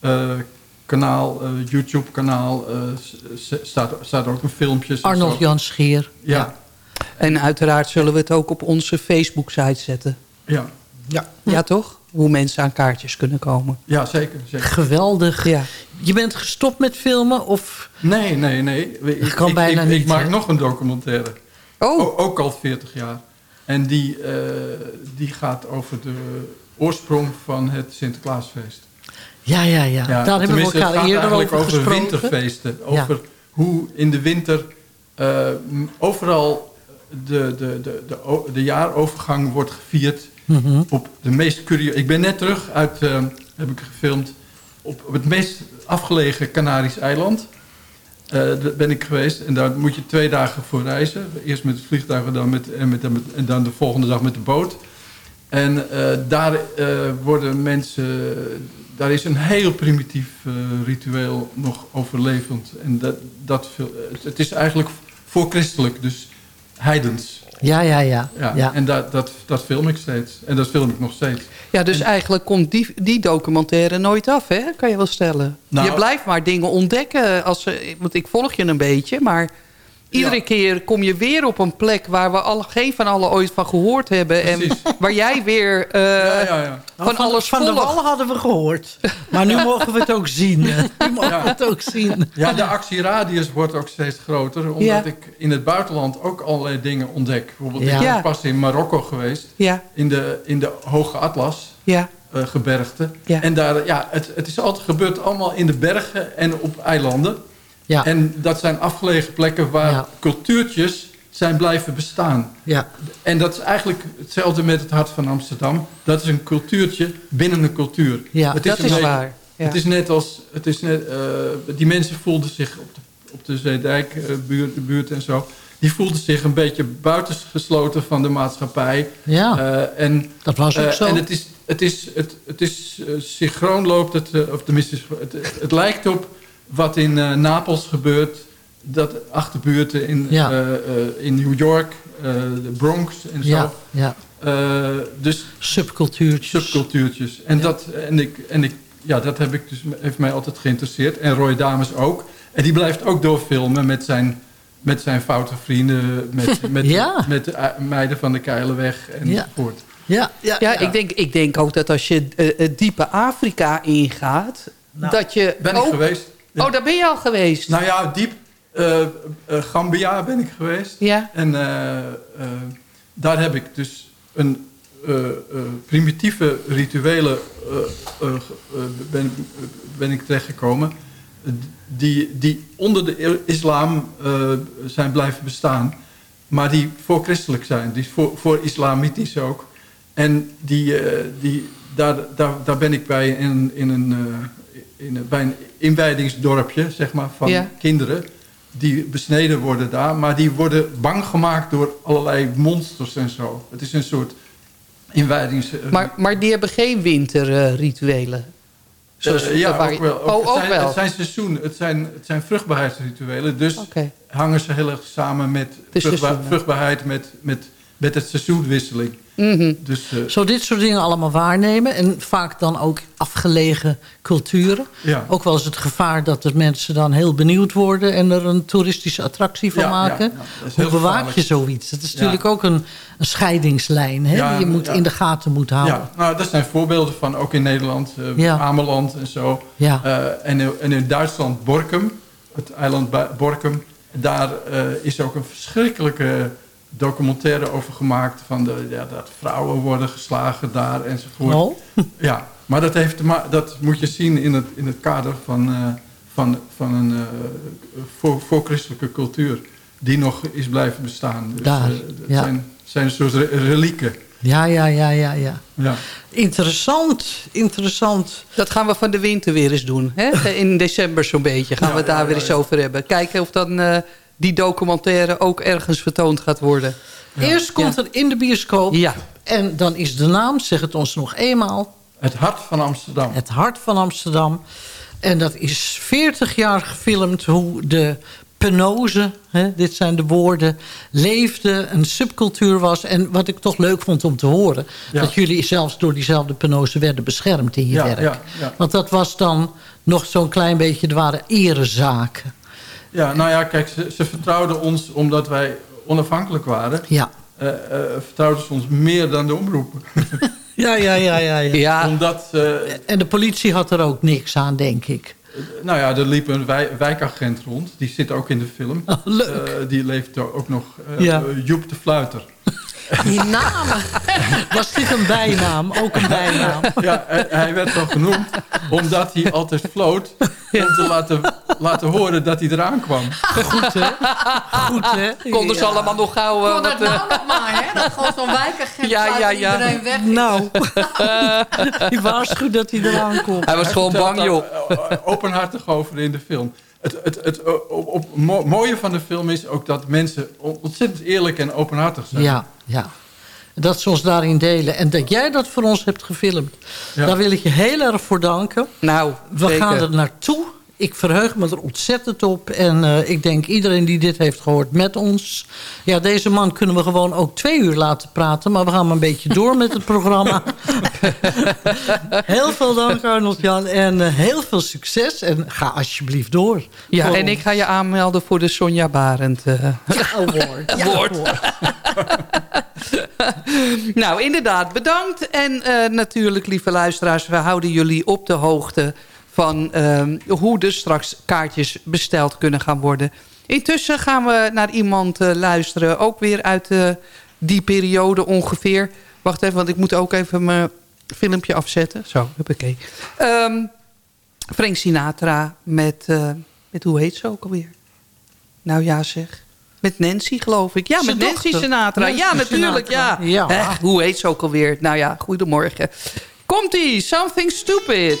eh, kanaal, eh, YouTube-kanaal... eh, staat, staat ook een filmpje. Arnold Jan Scheer. Ja, En uiteraard zullen we het ook op onze Facebook-site zetten. ja. Ja. Ja, toch? Hoe mensen aan kaartjes kunnen komen. ja zeker. zeker. Geweldig. Ja. Je bent gestopt met filmen of... Nee, nee, nee. Ik, kan ik, bijna ik, niet, Ik maak hè? nog een documentaire. Oh, O- ook al 40 jaar. En die, eh, die gaat over de oorsprong van het Sinterklaasfeest. Ja, ja, ja. Daar hebben we elkaar eerder over over gesproken. winterfeesten. Over hoe in de winter eh, overal de, de, de, de, jaarovergang wordt gevierd. Mhm. Op de meest curieus. Ik ben net terug uit, eh, heb ik gefilmd, op, op het meest afgelegen Canarisch eiland. Eh, daar ben ik geweest en daar moet je twee dagen voor reizen. Eerst met het vliegtuig en dan, met, en, met, dan de volgende dag met de boot. En eh, daar eh, worden mensen... Daar is een heel primitief ritueel nog overlevend. En dat, dat, het, het is eigenlijk voorchristelijk, dus heidens. Ja, ja, ja. Ja, ja. En dat, dat, dat film ik steeds. En dat film ik nog steeds. ja, dus eigenlijk komt die, die documentaire nooit af, hè? Kan je wel stellen. Nou- je blijft maar dingen ontdekken. Als, want ik volg je een beetje, maar Iedere keer kom je weer op een plek waar we alle, geen van allen ooit van gehoord hebben. En waar jij weer eh, van, Nou, alles van de volgt. wallen hadden we gehoord. Maar nu mogen we het ook zien. Nu mogen we het ook zien. Ja, de actieradius wordt ook steeds groter. Omdat Ja. ik in het buitenland ook allerlei dingen ontdek. Bijvoorbeeld, Ja. ik Ja. ben pas in Marokko geweest. Ja. In de, in de Hoge Atlas. Ja. eh, gebergte. En daar, ja, het, het is altijd gebeurd allemaal in de bergen en op eilanden. Ja. En dat zijn afgelegen plekken waar cultuurtjes zijn blijven bestaan. Ja. En dat is eigenlijk hetzelfde met het Hart van Amsterdam. Dat is een cultuurtje binnen een cultuur. Ja, het dat een is waar. Ja. Het is net als... Het is net, eh, die mensen voelden zich op de, op de Zeedijk, eh, buurt, de buurt en zo... die voelden zich een beetje buitengesloten van de maatschappij. Ja, Eh, en, dat was ook zo. En het is, het is, het, het is synchroon loopt het, of tenminste, het, het lijkt op wat in eh, Napels gebeurt. Dat achterbuurten in, Ja. eh, eh, in New York, eh, de Bronx en zo. Ja, ja. Eh, dus subcultuurtjes. Subcultuurtjes. En, dat, en, ik, en ik, ja, dat heb ik dus, heeft mij altijd geïnteresseerd. En Roy Dames ook. En die blijft ook doorfilmen met zijn, met zijn foute vrienden. Met, met, Ja. met de eh, meiden van de Keilenweg enzovoort. Ja, ja, Ja, Ik, denk, ik denk ook dat als je eh, het diepe Afrika ingaat... dat je Ben ik ook... geweest. Ja. Oh, daar ben je al geweest? Nou ja, diep eh, eh, Gambia ben ik geweest. Ja. En eh, daar heb ik dus een primitieve rituele eh, ben, ben ik terechtgekomen. Die, die onder de islam zijn blijven bestaan. Maar die voor christelijk zijn. Die voor, voor islamitisch ook. En die, die, daar, daar, daar ben ik bij in, in een, in, een- bij een inwijdingsdorpje zeg maar, van Ja. kinderen. Die besneden worden daar. Maar die worden bang gemaakt door allerlei monsters en zo. Het is een soort inwijdings... Maar, maar die hebben geen winterrituelen. Eh, ja, waar je- ook wel. Oh, ook het, zijn, wel. het zijn seizoen, het zijn, het zijn vruchtbaarheidsrituelen. Dus hangen ze heel erg samen met vruchtba- seizoenen. vruchtbaarheid, met, met, met het seizoenwisseling. Mhm. Dus, eh, Zo dit soort dingen allemaal waarnemen. En vaak dan ook afgelegen culturen. Ja. Ook wel eens het gevaar dat de mensen dan heel benieuwd worden... en er een toeristische attractie van Ja, maken. ja, Hoe bewaak je zoiets? Dat is natuurlijk ook een, een scheidingslijn... Hè, die je moet in de gaten moet houden. Ja, nou, dat zijn voorbeelden van, ook in Nederland, Ja. Ameland en zo. Eh, en, in- en in Duitsland Borkum, het eiland Borkum. Daar is ook een verschrikkelijke documentaire over gemaakt... Van de, ja, dat vrouwen worden geslagen daar enzovoort. Oh. Ja, maar dat, heeft, dat moet je zien in het, in het kader van, eh, van, van een eh, voor, voorchristelijke cultuur... die nog is blijven bestaan. Dus, Daar, eh, het ja. zijn, zijn een soort re- relieken. Ja, ja, ja, ja, ja. Ja. Interessant, interessant. Dat gaan we van de winter weer eens doen. Hè? In december zo'n beetje gaan we het daar weer eens over hebben. Kijken of dan eh, die documentaire ook ergens vertoond gaat worden. Eerst komt het in de bioscoop. Ja. En dan is de naam, zeg het ons nog eenmaal... Het hart van Amsterdam. Het hart van Amsterdam. En dat is 40 jaar gefilmd hoe de penose, hè, dit zijn de woorden, leefde, een subcultuur was. En wat ik toch leuk vond om te horen, Ja. dat jullie zelfs door diezelfde penose werden beschermd in je werk. ja, ja. Want dat was dan nog zo'n klein beetje, er waren erezaken. Ja, nou ja, kijk, ze, ze vertrouwden ons omdat wij onafhankelijk waren. Ja. eh, eh, vertrouwden ze ons meer dan de omroepen. Ja, ja, ja, ja. ja. Ja, Omdat, eh, En de politie had er ook niks aan, denk ik. nou ja, er liep een wij- wijkagent rond. Die zit ook in de film. Oh, leuk. Eh, die leeft er ook nog. eh, Ja. eh, Joep de Fluiter. Die namen. Was dit een bijnaam? Ook een bijnaam. Ja, hij, werd zo genoemd omdat hij altijd floot. Om te laten, laten horen dat hij eraan kwam. Goed, hè? Goed, hè? konden ze Ja. allemaal nog gauw... eh, Kon dat wat, eh, nou nog maar, hè? Dat gewoon zo'n wijkagent Ja, ja, ja, ja. iedereen weg. Nou, die waarschuwt dat hij eraan komt. hij was Hij gewoon bang, joh. daar, eh, openhartig over in de film. Het, het, het eh, op, op, mo- mooie van de film is ook dat mensen on- ontzettend eerlijk en openhartig zijn. Ja, ja. Dat ze ons daarin delen. En dat jij dat voor ons hebt gefilmd. Ja. Daar wil ik je heel erg voor danken. Nou, We zeker. gaan er naartoe Ik verheug me er ontzettend op. En eh, ik denk iedereen die dit heeft gehoord met ons. Ja, deze man kunnen we gewoon ook twee uur laten praten. Maar we gaan maar een beetje door met het programma. heel veel dank Arnold Jan. En eh, heel veel succes. En ga alsjeblieft door. Ja, en ik ga je aanmelden voor de Sonja Barend. eh. Award. Ja, Woord. nou, inderdaad, bedankt. En eh, natuurlijk, lieve luisteraars, we houden jullie op de hoogte... van ehm, hoe er straks kaartjes besteld kunnen gaan worden. Intussen gaan we naar iemand eh, luisteren, ook weer uit eh, die periode ongeveer. Wacht even, want ik moet ook even mijn filmpje afzetten. Zo, huppakee. Ehm Frank Sinatra met, eh, met, hoe heet ze ook alweer? Nou ja zeg. Met Nancy, geloof ik. Ja, Zijn met Nancy. Sinatra. ja, Nancy natuurlijk, ja. Sinatra. Ja. Hè, hoe heet ze ook alweer? Nou ja, goedemorgen. Komt-ie, Something Stupid.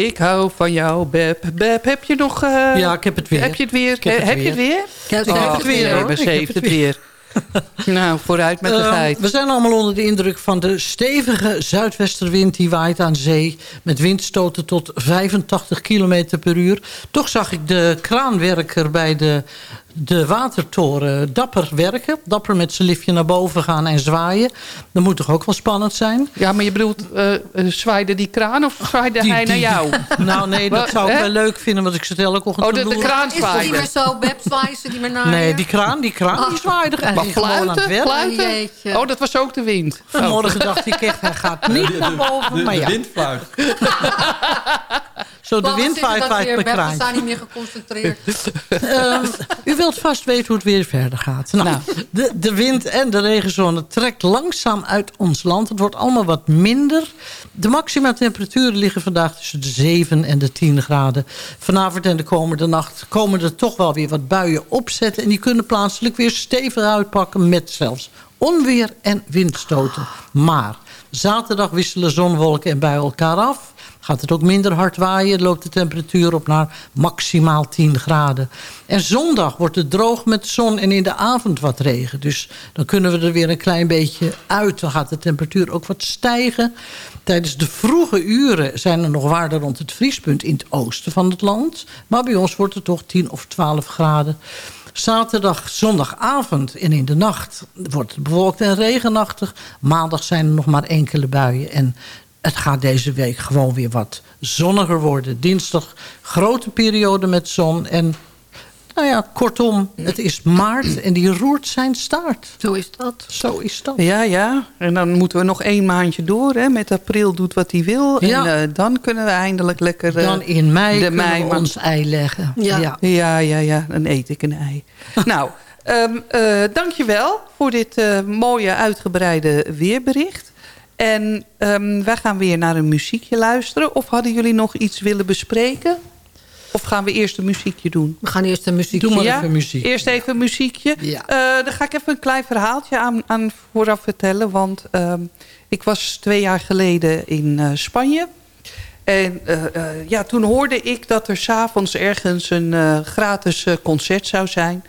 Ik hou van jou, Beb. Beb, heb je nog... eh, Ja, ik heb het weer. Heb je het weer? Ik heb het heb je het weer. weer? Ik heb Oh, het weer, nee, hoor. maar Ze Ik heb heeft het het weer. nou, vooruit met de Eh, geit. we zijn allemaal onder de indruk van de stevige zuidwesterwind... die waait aan zee met windstoten tot 85 km per uur. Toch zag ik de kraanwerker bij de, de watertoren dapper werken. Dapper met zijn liftje naar boven gaan en zwaaien. Dat moet toch ook wel spannend zijn? Ja, maar je bedoelt, eh, eh, zwaaide die kraan of zwaaide Die- hij naar die- jou? Nou nee, dat zou ik wel leuk vinden... want ik zit elke ochtend Oh, de, de kraan Is het niet zwaaide. meer zo, Beb, zwaaien ze niet meer naar Nee, je? die kraan, die kraan die zwaaide Maar gewoon aan het fluiten? werk. Oh, jeetje. Oh, dat was ook de wind. Oh. Vanmorgen dacht ik echt, hij gaat niet naar boven. De, maar de ja, windfluit. zo de wind zit je waait dat waait weer, per Beb? We zijn niet meer geconcentreerd. Ehm, u wilt vast weten hoe het weer verder gaat. Nou, De, de wind en de regenzone trekt langzaam uit ons land. Het wordt allemaal wat minder. De maximumtemperaturen liggen vandaag tussen de 7 en de 10 graden. Vanavond en de komende nacht komen er toch wel weer wat buien opzetten. En die kunnen plaatselijk weer stevig uitpakken met zelfs onweer en windstoten. Maar zaterdag wisselen zonwolken en buien elkaar af. Gaat het ook minder hard waaien. Loopt de temperatuur op naar maximaal 10 graden. En zondag wordt het droog met zon en in de avond wat regen. Dus dan kunnen we er weer een klein beetje uit. Dan gaat de temperatuur ook wat stijgen. Tijdens de vroege uren zijn er nog waarden rond het vriespunt in het oosten van het land. Maar bij ons wordt het toch 10 of 12 graden. Zaterdag, zondagavond en in de nacht wordt het bewolkt en regenachtig. Maandag zijn er nog maar enkele buien. En het gaat deze week gewoon weer wat zonniger worden. Dinsdag grote periode met zon. En nou ja, kortom, het is maart en die roert zijn staart. Zo is dat. Zo is dat. Ja, ja. En dan moeten we nog één maandje door. Hè. Met april doet wat hij wil. Ja. En eh, dan kunnen we eindelijk lekker... eh, Dan in mei de kunnen mei we ons ei leggen. Ja. ja. Ja, ja, ja. Dan eet ik een ei. nou, ehm eh dankjewel voor dit mooie uitgebreide weerbericht. En ehm, wij gaan weer naar een muziekje luisteren. Of hadden jullie nog iets willen bespreken? Of gaan we eerst een muziekje doen? We gaan eerst een muziek. Doe maar Ja? even muziek. Eerst even een muziekje. Ja. Eh, dan ga ik even een klein verhaaltje aan, aan vooraf vertellen. Want ehm, ik was twee jaar geleden in eh, Spanje. En eh, ja, toen hoorde ik dat er s'avonds ergens een gratis concert zou zijn.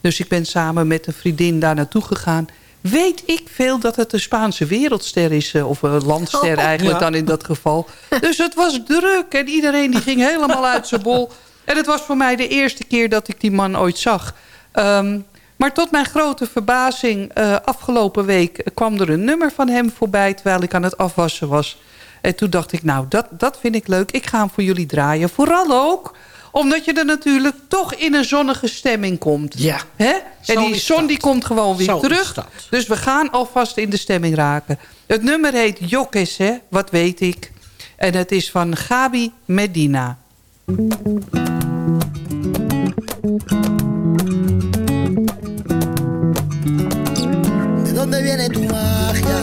Dus ik ben samen met een vriendin daar naartoe gegaan. Weet ik veel dat het een Spaanse wereldster is. eh, Of een landster Oh, eigenlijk ja. dan in dat geval. Dus het was druk en iedereen die ging helemaal uit zijn bol. En het was voor mij de eerste keer dat ik die man ooit zag. Ehm, maar tot mijn grote verbazing, eh, afgelopen week kwam er een nummer van hem voorbij... terwijl ik aan het afwassen was. En toen dacht ik, nou, dat, dat vind ik leuk. Ik ga hem voor jullie draaien. Vooral ook omdat je er natuurlijk toch in een zonnige stemming komt. Ja. Hè? Zo En die zon die komt gewoon weer Zo terug. Dus we gaan alvast in de stemming raken. Het nummer heet Jokes, hè? Wat weet ik. En het is van Gabi Medina. ¿De dónde viene tu magia?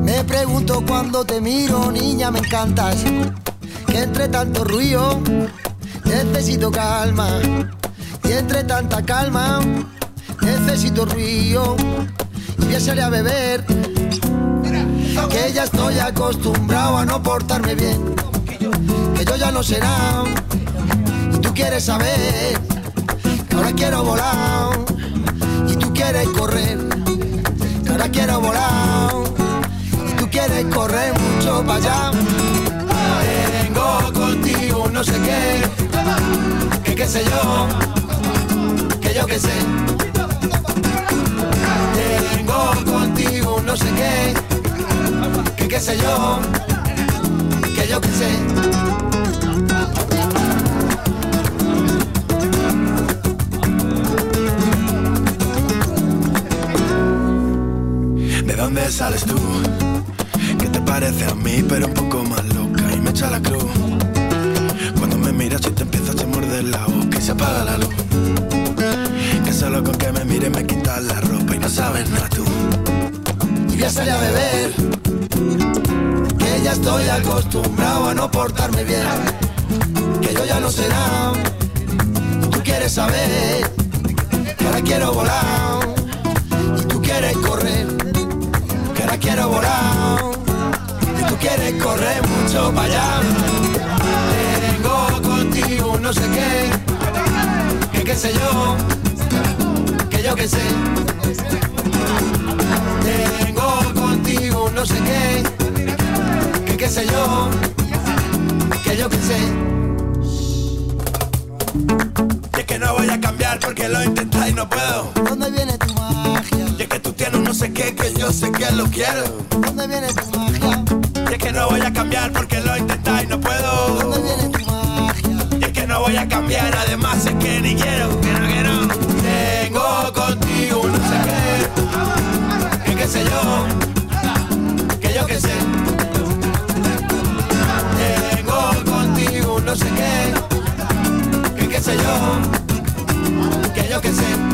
Me pregunto cuando te miro, niña, me encantas. Que entre tanto ruido necesito calma. Y entre tanta calma necesito ruido. Y voy a salir a beber. Que ya estoy acostumbrado a no portarme bien. Que yo ya no será. Y tú quieres saber. Que ahora quiero volar. Y tú quieres correr. Que ahora quiero volar. Y tú quieres correr mucho para allá. Qué sé yo. Que yo qué sé. Tengo contigo un no sé qué. Que qué sé yo. Que yo qué sé. ¿De dónde sales tú? ¿Qué te parece a mí, pero un poco más loca y me echa la cruz? Cuando me miras y te empiezas la y se apaga la luz. Que solo con que me mires me quitas la ropa y no sabes nada tú. y voy a salir a beber. Que ya estoy acostumbrado a no portarme bien. Que yo ya no será. Tú quieres saber. Que ahora quiero volar. Y tú quieres correr. Que ahora quiero volar. Y tú quieres correr mucho para allá. No sé qué. Que qué sé yo. Que yo qué sé. Tengo contigo un no sé qué, que qué sé yo, que yo qué sé. Y es que no voy a cambiar porque lo intentas y no puedo. ¿Dónde viene tu magia? Y es que tú tienes un no sé qué que yo sé que lo quiero. ¿Dónde viene tu magia? Y es que no voy a cambiar porque lo intentas y no puedo. ¿Dónde viene voy a cambiar, además es que ni quiero, que no, que no. Tengo contigo un qué, que qué sé yo, que yo qué sé. Tengo contigo no sé qué, que qué sé yo, que yo qué sé.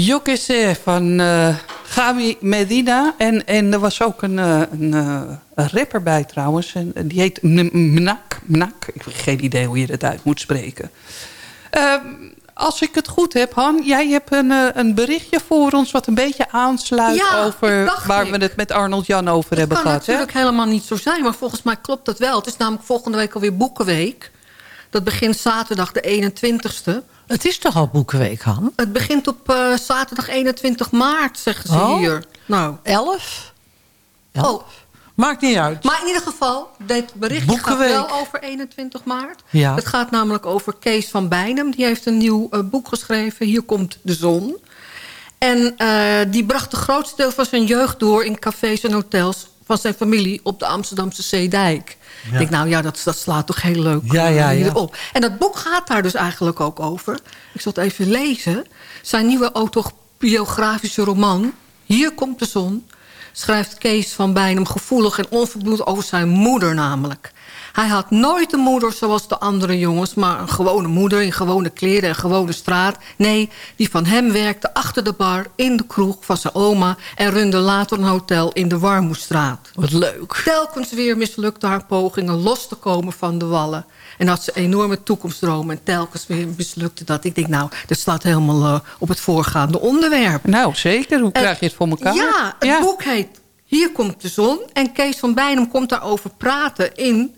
Jokesse van eh, Gabi Medina. En, en er was ook een, eh, een, eh, rapper bij trouwens. En, die heet Mnak. Mnak. Ik heb geen idee hoe je dat uit moet spreken. Ehm, als ik het goed heb, Han, jij hebt een, eh, een berichtje voor ons... wat een beetje aansluit over waar we het met Arnold Jan over hebben kan gehad. Hè? natuurlijk helemaal niet zo zijn, maar volgens mij klopt dat wel. Het is namelijk volgende week alweer Boekenweek. Dat begint zaterdag de 21ste. Het is toch al Boekenweek, Han? Het begint op eh, zaterdag 21 maart, zeggen ze Oh. hier. Nou, 11? Oh. Maakt niet uit. Maar in ieder geval, dit Boekenweek. gaat wel over 21 maart. Ja. Het gaat namelijk over Kees van Bijnem. Die heeft een nieuw eh, boek geschreven. Hier komt de zon. En eh, die bracht de grootste deel van zijn jeugd door... in cafés en hotels van zijn familie op de Amsterdamse Zeedijk. Ik denk, nou ja, dat, dat slaat toch heel leuk Ja, ja, ja. hierop. En dat boek gaat daar dus eigenlijk ook over. Ik zal het even lezen. Zijn nieuwe autobiografische roman... Hier komt de zon... schrijft Kees van Bijnem gevoelig en onverbloed over zijn moeder namelijk. Hij had nooit een moeder zoals de andere jongens... maar een gewone moeder in gewone kleren en gewone straat. Nee, die van hem werkte achter de bar in de kroeg van zijn oma... en runde later een hotel in de Warmoestraat. Wat leuk. Telkens weer mislukte haar pogingen los te komen van de wallen. En had ze enorme toekomstdromen. En telkens weer mislukte dat. Ik denk, nou, dat slaat helemaal eh, op het voorgaande onderwerp. Nou, zeker. Hoe En- krijg je het voor elkaar? Ja, het Ja. boek heet Hier komt de zon. En Kees van Bijnem komt daarover praten in...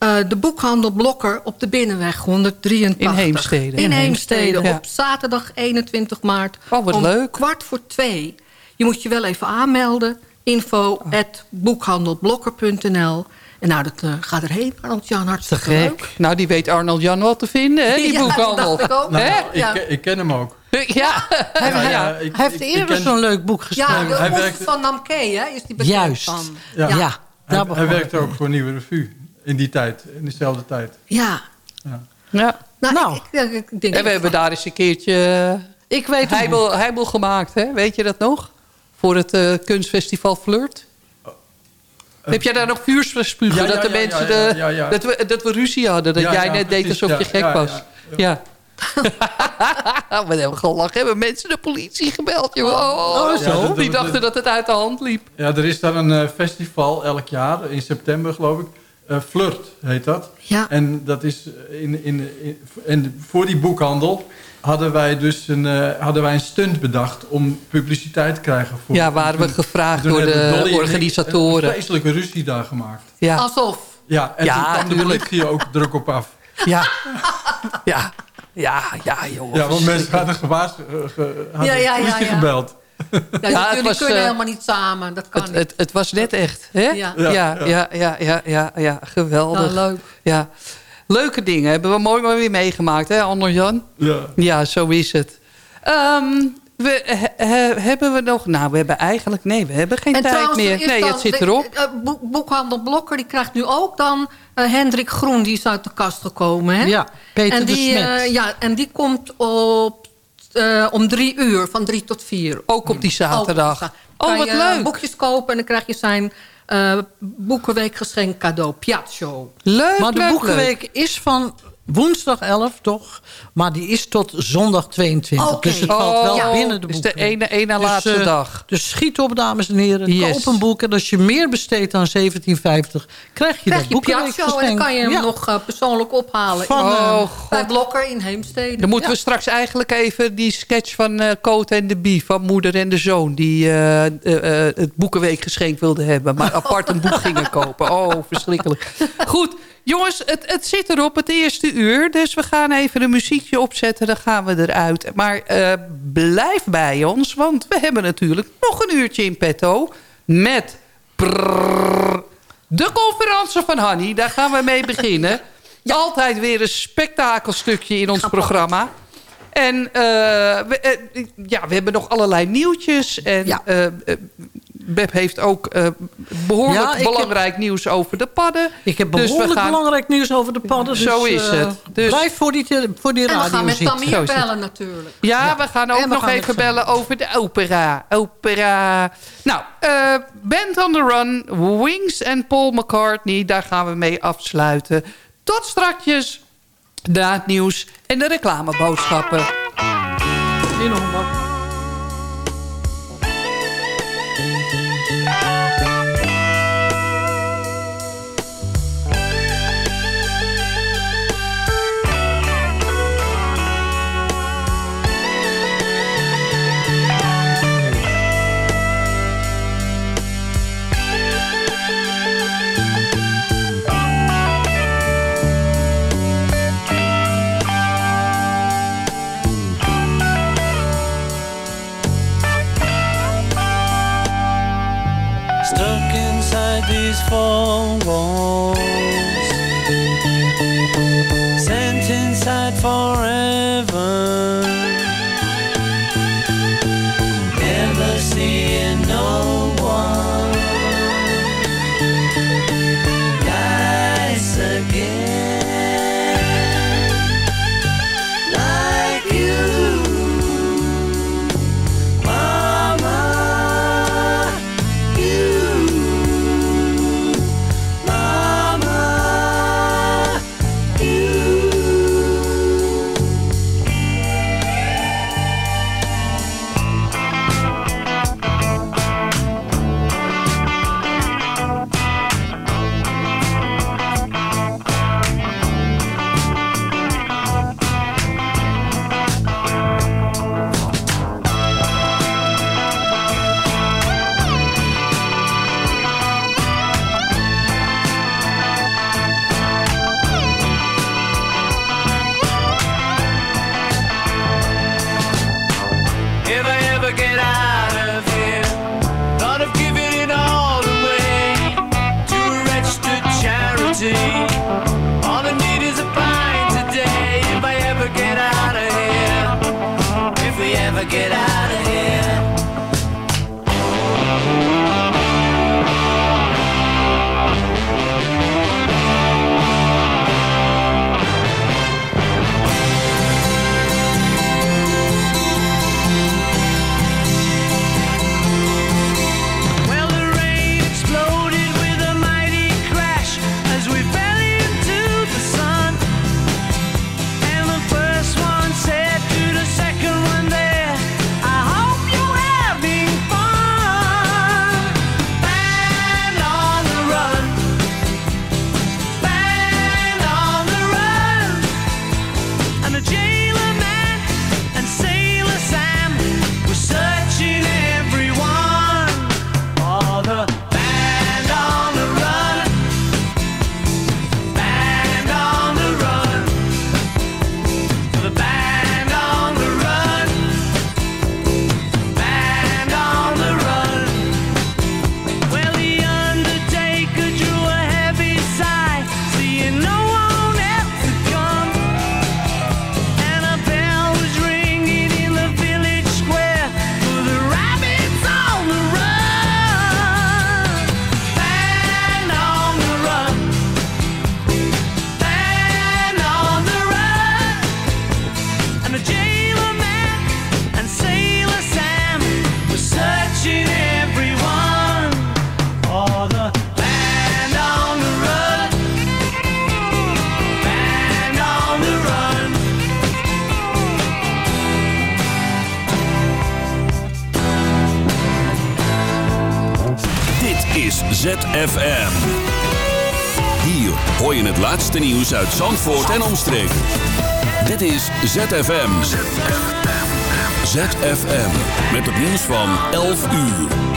eh, de boekhandel Blokker op de Binnenweg 183. In Heemstede. In Heemstede, ja. op zaterdag 21 maart. Oh, wat om leuk. kwart voor twee. Je moet je wel even aanmelden. Info Oh. at boekhandelblokker.nl En nou, dat eh, gaat erheen, Arnold Jan. Hartstikke leuk. Nou, die weet Arnold Jan wel te vinden, hè, die Ja, dat boekhandel. dacht ik ook. Nou, Ja. ken- ik ken hem ook. Ja. Hij, hij- ja, hij heeft ik- eerder ken- zo'n leuk boek geschreven. Ja, de hij werkte- van Namke, hè, is die bekend Juist. van. Ja. Ja, Ja. daar Hij, begon hij het. werkte ook voor een nieuwe revue. In die tijd. In dezelfde tijd. Ja. Ja. Nou, Nou. ik, ik, ik denk... En we hebben daar eens een keertje Ik weet heibel, heibel gemaakt, hè? Weet je dat nog? Voor het eh, kunstfestival Flirt. Heb jij daar nog vuurs verspugen? Ja, ja, dat de ja, mensen ja, ja, de- ja, ja. Dat, we, dat we ruzie hadden. Dat Ja, jij ja, net deed alsof je ja, gek ja, was. ja, Ja. we hebben gelachen. Hebben mensen de politie gebeld, joh. Oh, Oh, zo. ja, dat- Die dachten dat het uit de hand liep. Ja, er is daar een eh, festival elk jaar, in september geloof ik. Eh, Flirt heet dat. Ja. En dat is in, in, in, en voor die boekhandel hadden wij dus een, eh, hadden wij een stunt bedacht om publiciteit te krijgen. Voor, Ja, waren we Toen- gevraagd door de organisatoren. Een vreselijke ruzie daar gemaakt. Ja, Alsof. Ja, en Ja, toen kwam de politie ook druk op af. ja. Ja, ja, ja, joh. Ja, want mensen hadden, gewaars, eh, ge- hadden Ja, ja, ja. gebeld. Ja, jullie was, kunnen eh, helemaal niet samen. Dat kan Het, niet. het, het was net echt, hè? Ja. Ja, ja, ja, ja, ja, ja, ja, geweldig. Nou, leuk. Ja. Leuke dingen hebben we mooi maar weer meegemaakt, hè, Ander-Jan? Ja. Ja, zo is het. Ehm, we, he- he- hebben we nog... Nou, we hebben eigenlijk... Nee, we hebben geen En tijd er meer. Nee, dan het zit de- erop. eh, boek- boekhandel Blokker die krijgt nu ook dan eh, Hendrik Groen. Die is uit de kast gekomen. Hè? Ja, Peter en de die, Smet. eh, ja, en die komt op, eh, om drie uur, van drie tot vier. Ook op die zaterdag. Ook op die za- Oh, kan wat je leuk. boekjes kopen en dan krijg je zijn eh boekenweekgeschenk cadeau. Piazzo. Leuk, Maar de leuk, leuk. boekenweek is van woensdag 11, toch? Maar die is tot zondag 22. Oké. Dus het valt wel Oh, binnen de dus boekenweek. de ene, ene Dus, laatste eh, dag. Dus schiet op, dames en heren. Yes. Koop een boek. En als je meer besteedt dan 17,50... krijg je Krijg dat je Piazzo en dan kan je hem Ja. nog eh, persoonlijk ophalen. Van, in, eh, Oh, bij. Blokker in Heemstede. Dan moeten Ja. we straks eigenlijk even die sketch van eh Coat en de Bie... van moeder en de zoon... die eh, eh, eh, het boekenweekgeschenk wilden hebben... maar apart een boek gingen kopen. Oh, verschrikkelijk. Goed, jongens, het, het zit erop, het eerste uur. Dus we gaan even een muziekje opzetten, dan gaan we eruit. Maar eh, blijf bij ons, want we hebben natuurlijk nog een uurtje in petto... met... de conferentie van Hanny, daar gaan we mee beginnen. Altijd weer een spektakelstukje in ons programma. En eh, we, eh, ja, we hebben nog allerlei nieuwtjes. En Ja. Beb heeft ook eh, behoorlijk Ja, ik heb- belangrijk nieuws over de padden. Ik heb Dus behoorlijk gaan- belangrijk nieuws over de padden. Dus, Zo is eh, het. Dus- Blijf voor die, voor die En we radio gaan met. Tamir bellen natuurlijk. Ja, we gaan ook we nog gaan even bellen over de opera. Opera. Nou, eh Band on the Run, Wings en Paul McCartney. Daar gaan we mee afsluiten. Tot strakjes. Na het nieuws en de reclameboodschappen. In. is uit Zandvoort en omstreken. Dit is ZFM. ZFM. Met het nieuws van 11 uur.